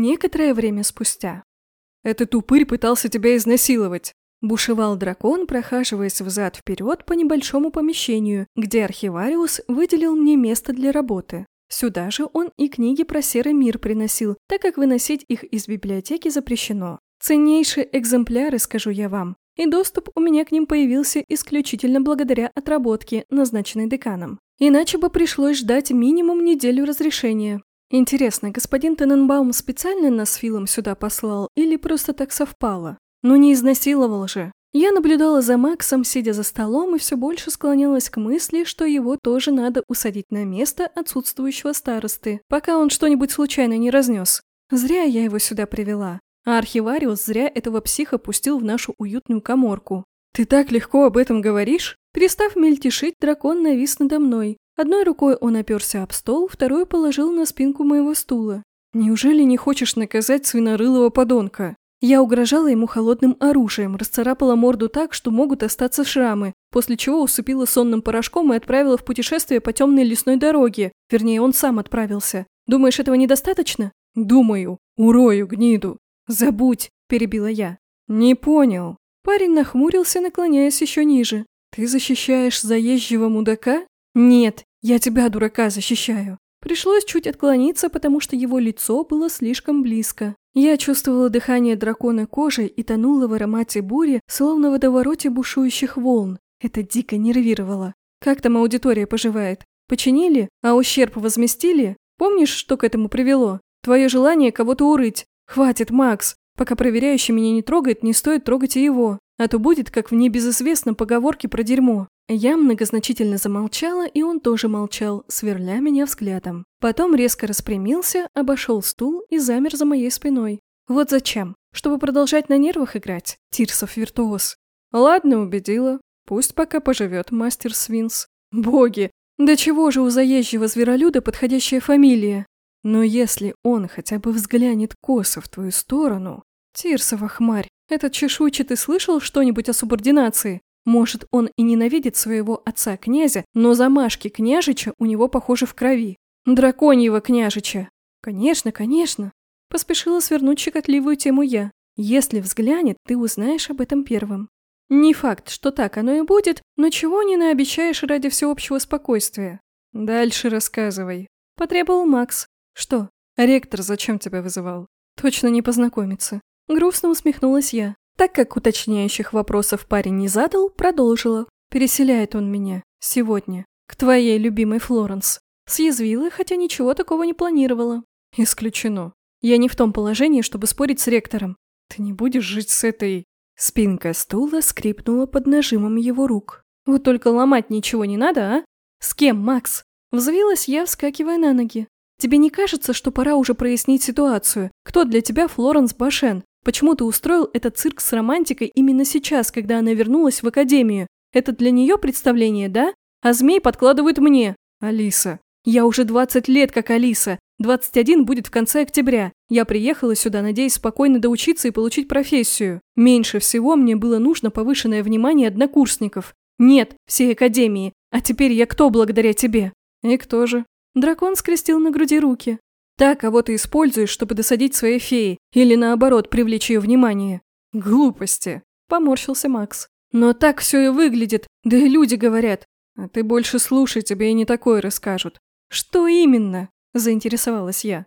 Некоторое время спустя. «Этот упырь пытался тебя изнасиловать!» Бушевал дракон, прохаживаясь взад-вперед по небольшому помещению, где архивариус выделил мне место для работы. Сюда же он и книги про серый мир приносил, так как выносить их из библиотеки запрещено. Ценнейшие экземпляры, скажу я вам, и доступ у меня к ним появился исключительно благодаря отработке, назначенной деканом. Иначе бы пришлось ждать минимум неделю разрешения. Интересно, господин Тененбаум специально нас с Филом сюда послал или просто так совпало? Ну не изнасиловал же. Я наблюдала за Максом, сидя за столом, и все больше склонялась к мысли, что его тоже надо усадить на место отсутствующего старосты, пока он что-нибудь случайно не разнес. Зря я его сюда привела. А архивариус зря этого психа пустил в нашу уютную коморку. «Ты так легко об этом говоришь?» Перестав мельтешить, дракон навис надо мной. Одной рукой он оперся об стол, второй положил на спинку моего стула. «Неужели не хочешь наказать свинорылого подонка?» Я угрожала ему холодным оружием, расцарапала морду так, что могут остаться шрамы, после чего усыпила сонным порошком и отправила в путешествие по темной лесной дороге. Вернее, он сам отправился. Думаешь, этого недостаточно? Думаю. Урою гниду. Забудь, перебила я. Не понял. Парень нахмурился, наклоняясь еще ниже. Ты защищаешь заезжего мудака? Нет, я тебя, дурака, защищаю. Пришлось чуть отклониться, потому что его лицо было слишком близко. Я чувствовала дыхание дракона кожи и тонула в аромате бури, словно в водовороте бушующих волн. Это дико нервировало. Как там аудитория поживает? Починили? А ущерб возместили? Помнишь, что к этому привело? Твое желание кого-то урыть. Хватит, Макс. Пока проверяющий меня не трогает, не стоит трогать и его. А то будет, как в небезызвестном поговорке про дерьмо. Я многозначительно замолчала, и он тоже молчал, сверля меня взглядом. Потом резко распрямился, обошел стул и замер за моей спиной. Вот зачем? Чтобы продолжать на нервах играть? Тирсов-виртуоз. Ладно, убедила. Пусть пока поживет мастер Свинс. Боги, да чего же у заезжего зверолюда подходящая фамилия? Но если он хотя бы взглянет косо в твою сторону... Тирсова хмарь, этот чешуйчатый слышал что-нибудь о субординации? Может, он и ненавидит своего отца-князя, но замашки княжича у него, похоже, в крови. Драконьего княжича. Конечно, конечно. Поспешила свернуть щекотливую тему я. Если взглянет, ты узнаешь об этом первым. Не факт, что так оно и будет, но чего не наобещаешь ради всеобщего спокойствия? Дальше рассказывай. Потребовал Макс. Что? Ректор зачем тебя вызывал? Точно не познакомиться. Грустно усмехнулась я. Так как уточняющих вопросов парень не задал, продолжила. Переселяет он меня. Сегодня. К твоей любимой Флоренс. Съязвила, хотя ничего такого не планировала. Исключено. Я не в том положении, чтобы спорить с ректором. Ты не будешь жить с этой... Спинка стула скрипнула под нажимом его рук. Вот только ломать ничего не надо, а? С кем, Макс? Взвилась я, вскакивая на ноги. Тебе не кажется, что пора уже прояснить ситуацию? Кто для тебя Флоренс Башен? Почему ты устроил этот цирк с романтикой именно сейчас, когда она вернулась в академию? Это для нее представление, да? А змей подкладывают мне. Алиса. Я уже 20 лет как Алиса. 21 будет в конце октября. Я приехала сюда, надеясь спокойно доучиться и получить профессию. Меньше всего мне было нужно повышенное внимание однокурсников. Нет, всей академии. А теперь я кто благодаря тебе? И кто же? Дракон скрестил на груди руки. Та, кого ты используешь, чтобы досадить своей фее, или наоборот, привлечь ее внимание. Глупости, поморщился Макс. Но так все и выглядит, да и люди говорят. А ты больше слушай, тебе и не такое расскажут. Что именно? Заинтересовалась я.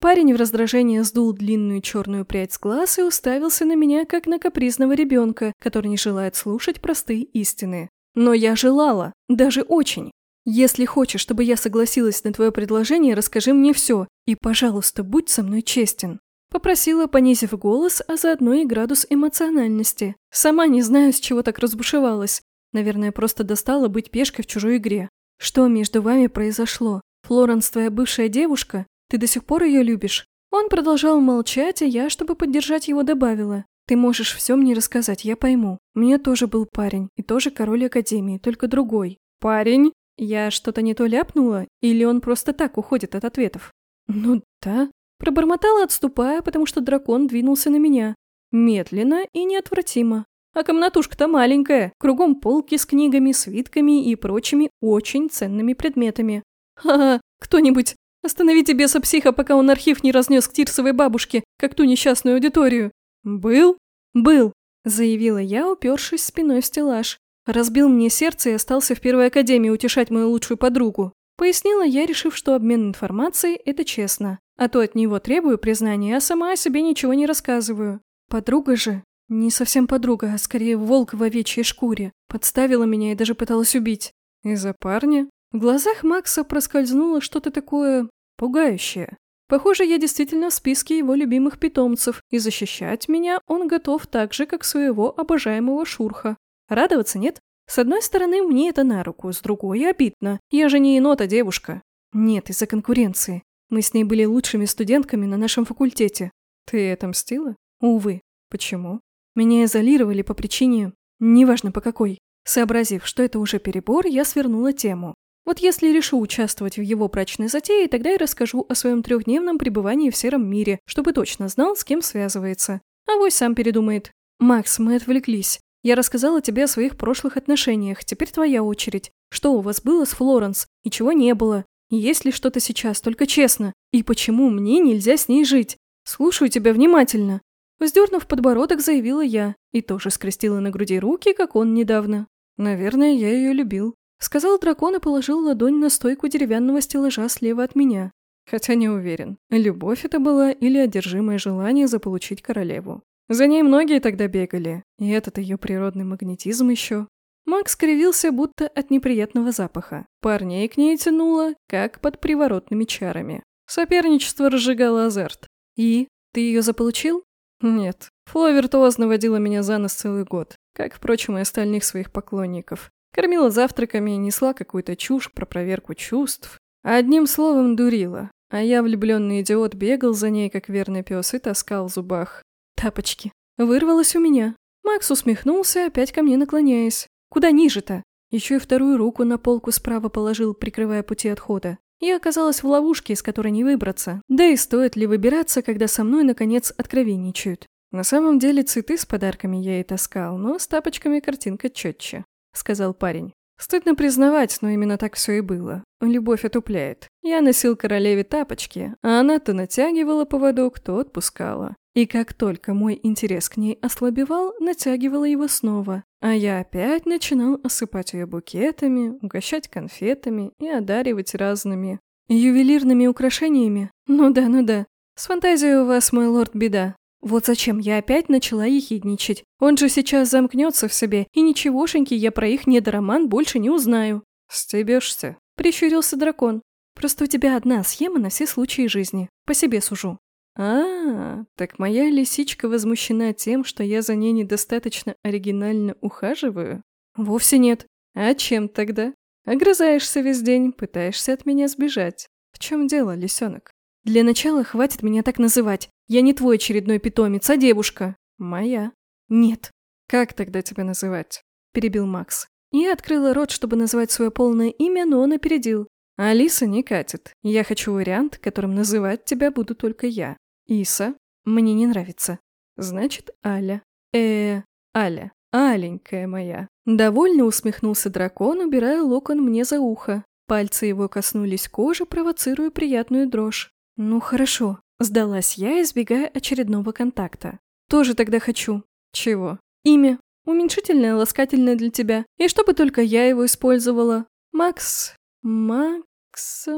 Парень в раздражении сдул длинную черную прядь с глаз и уставился на меня, как на капризного ребенка, который не желает слушать простые истины. Но я желала, даже очень. Если хочешь, чтобы я согласилась на твое предложение, расскажи мне все. И, пожалуйста, будь со мной честен. Попросила, понизив голос, а заодно и градус эмоциональности. Сама не знаю, с чего так разбушевалась. Наверное, просто достала быть пешкой в чужой игре. Что между вами произошло? Флоренс твоя бывшая девушка? Ты до сих пор ее любишь? Он продолжал молчать, а я, чтобы поддержать его, добавила. Ты можешь все мне рассказать, я пойму. Меня тоже был парень, и тоже король Академии, только другой. Парень? Я что-то не то ляпнула, или он просто так уходит от ответов? Ну да. Пробормотала, отступая, потому что дракон двинулся на меня. Медленно и неотвратимо. А комнатушка-то маленькая, кругом полки с книгами, свитками и прочими очень ценными предметами. Ха-ха, кто-нибудь Остановите беса-психа, пока он архив не разнес к Тирсовой бабушке, как ту несчастную аудиторию. Был? Был, заявила я, упершись спиной в стеллаж. Разбил мне сердце и остался в первой академии утешать мою лучшую подругу. Пояснила я, решив, что обмен информацией – это честно. А то от него требую признания, а сама о себе ничего не рассказываю. Подруга же, не совсем подруга, а скорее волк в овечьей шкуре, подставила меня и даже пыталась убить. Из-за парня? В глазах Макса проскользнуло что-то такое пугающее. Похоже, я действительно в списке его любимых питомцев, и защищать меня он готов так же, как своего обожаемого Шурха. Радоваться нет? С одной стороны, мне это на руку, с другой обидно. Я же не енота девушка. Нет, из-за конкуренции. Мы с ней были лучшими студентками на нашем факультете. Ты это мстила? Увы. Почему? Меня изолировали по причине... Неважно по какой. Сообразив, что это уже перебор, я свернула тему. Вот если решу участвовать в его брачной затее, тогда и расскажу о своем трехдневном пребывании в сером мире, чтобы точно знал, с кем связывается. А вось сам передумает. «Макс, мы отвлеклись. Я рассказала тебе о своих прошлых отношениях, теперь твоя очередь. Что у вас было с Флоренс? И чего не было? И есть ли что-то сейчас, только честно? И почему мне нельзя с ней жить? Слушаю тебя внимательно». Вздернув подбородок, заявила я, и тоже скрестила на груди руки, как он недавно. Наверное, я ее любил. Сказал дракон и положил ладонь на стойку деревянного стеллажа слева от меня. Хотя не уверен, любовь это была или одержимое желание заполучить королеву. За ней многие тогда бегали, и этот ее природный магнетизм еще. Макс скривился, будто от неприятного запаха. Парней к ней тянуло, как под приворотными чарами. Соперничество разжигало азарт. И? Ты ее заполучил? Нет. Фло виртуозно водила меня за нос целый год, как, впрочем, и остальных своих поклонников. Кормила завтраками, несла какую-то чушь про проверку чувств. Одним словом, дурила. А я, влюбленный идиот, бегал за ней, как верный пес, и таскал в зубах. Тапочки. Вырвалось у меня. Макс усмехнулся, опять ко мне наклоняясь. Куда ниже-то? Еще и вторую руку на полку справа положил, прикрывая пути отхода. Я оказалась в ловушке, из которой не выбраться. Да и стоит ли выбираться, когда со мной, наконец, откровенничают. На самом деле цветы с подарками я и таскал, но с тапочками картинка четче. — сказал парень. Стыдно признавать, но именно так все и было. Любовь отупляет. Я носил королеве тапочки, а она то натягивала поводок, то отпускала. И как только мой интерес к ней ослабевал, натягивала его снова. А я опять начинал осыпать ее букетами, угощать конфетами и одаривать разными ювелирными украшениями. Ну да, ну да. С фантазией у вас, мой лорд, беда. Вот зачем я опять начала ехидничать. Он же сейчас замкнется в себе, и ничегошеньки я про их недороман больше не узнаю. «Стебешься?» – прищурился дракон. «Просто у тебя одна схема на все случаи жизни. По себе сужу». А, так моя лисичка возмущена тем, что я за ней недостаточно оригинально ухаживаю? Вовсе нет. А чем тогда? Огрызаешься весь день, пытаешься от меня сбежать. В чем дело, лисенок? Для начала хватит меня так называть. Я не твой очередной питомец, а девушка. Моя. Нет. Как тогда тебя называть? Перебил Макс. Я открыла рот, чтобы назвать свое полное имя, но он опередил. Алиса не катит. Я хочу вариант, которым называть тебя буду только я. Иса. Мне не нравится. Значит, Аля. э Аля. Аленькая моя. Довольно усмехнулся дракон, убирая локон мне за ухо. Пальцы его коснулись кожи, провоцируя приятную дрожь. Ну хорошо, Сдалась я, избегая очередного контакта. Тоже тогда хочу. Чего? Имя. Уменьшительное, ласкательное для тебя. И чтобы только я его использовала. Макс... Макс...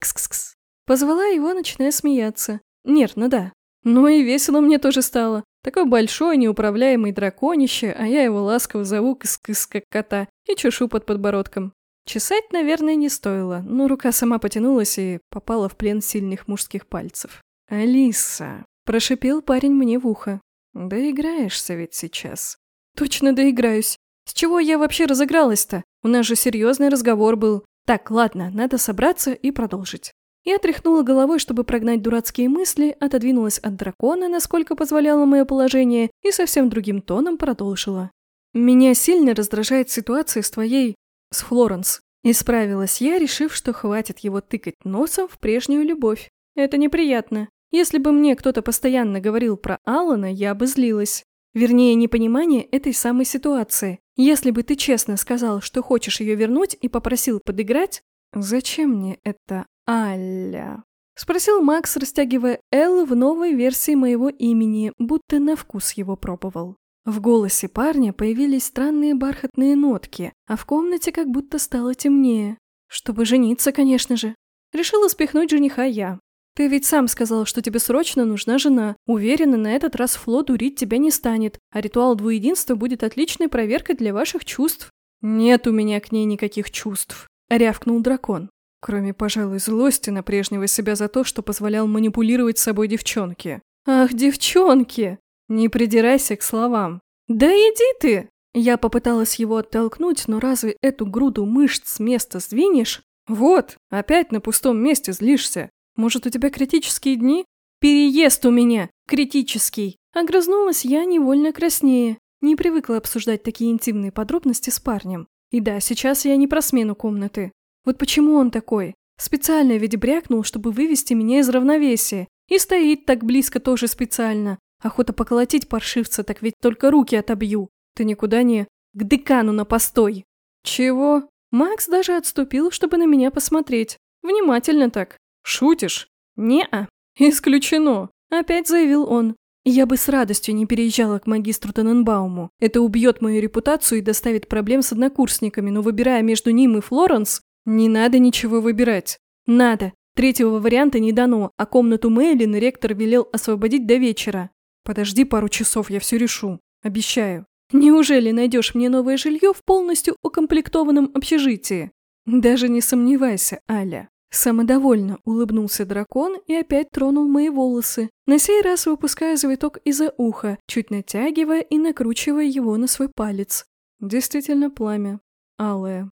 Кс-кс-кс. Позвала его, начиная смеяться. Нервно, да. Ну и весело мне тоже стало. Такой большой, неуправляемый драконище, а я его ласково зову кыс-кыс, как кота, и чешу под подбородком. Чесать, наверное, не стоило, но рука сама потянулась и попала в плен сильных мужских пальцев. «Алиса», – прошипел парень мне в ухо. «Доиграешься ведь сейчас». «Точно доиграюсь. С чего я вообще разыгралась-то? У нас же серьезный разговор был. Так, ладно, надо собраться и продолжить». Я тряхнула головой, чтобы прогнать дурацкие мысли, отодвинулась от дракона, насколько позволяло мое положение, и совсем другим тоном продолжила. «Меня сильно раздражает ситуация с твоей... с Флоренс». Исправилась я, решив, что хватит его тыкать носом в прежнюю любовь. Это неприятно. Если бы мне кто-то постоянно говорил про Алана, я бы злилась. Вернее, непонимание этой самой ситуации. Если бы ты честно сказал, что хочешь ее вернуть и попросил подыграть, зачем мне это Аля? Спросил Макс, растягивая «Л» в новой версии моего имени, будто на вкус его пробовал. В голосе парня появились странные бархатные нотки, а в комнате как будто стало темнее. Чтобы жениться, конечно же. Решила спихнуть жениха я. Ты ведь сам сказал, что тебе срочно нужна жена. Уверена, на этот раз Фло дурить тебя не станет, а ритуал двуединства будет отличной проверкой для ваших чувств. Нет у меня к ней никаких чувств, рявкнул дракон. Кроме, пожалуй, злости на прежнего себя за то, что позволял манипулировать собой девчонки. «Ах, девчонки! Не придирайся к словам!» «Да иди ты!» Я попыталась его оттолкнуть, но разве эту груду мышц с места сдвинешь? «Вот, опять на пустом месте злишься. Может, у тебя критические дни?» «Переезд у меня! Критический!» Огрызнулась я невольно краснее. Не привыкла обсуждать такие интимные подробности с парнем. И да, сейчас я не про смену комнаты. Вот почему он такой? Специально ведь брякнул, чтобы вывести меня из равновесия. И стоит так близко тоже специально. Охота поколотить паршивца, так ведь только руки отобью. Ты никуда не... К декану на постой. Чего? Макс даже отступил, чтобы на меня посмотреть. Внимательно так. Шутишь? Не-а. Исключено. Опять заявил он. Я бы с радостью не переезжала к магистру Тененбауму. Это убьет мою репутацию и доставит проблем с однокурсниками, но выбирая между ним и Флоренс, не надо ничего выбирать. Надо. Третьего варианта не дано, а комнату Мэйлин ректор велел освободить до вечера. Подожди пару часов, я все решу. Обещаю. Неужели найдешь мне новое жилье в полностью укомплектованном общежитии? Даже не сомневайся, Аля. Самодовольно улыбнулся дракон и опять тронул мои волосы, на сей раз выпуская завиток из-за уха, чуть натягивая и накручивая его на свой палец. Действительно пламя. Алое.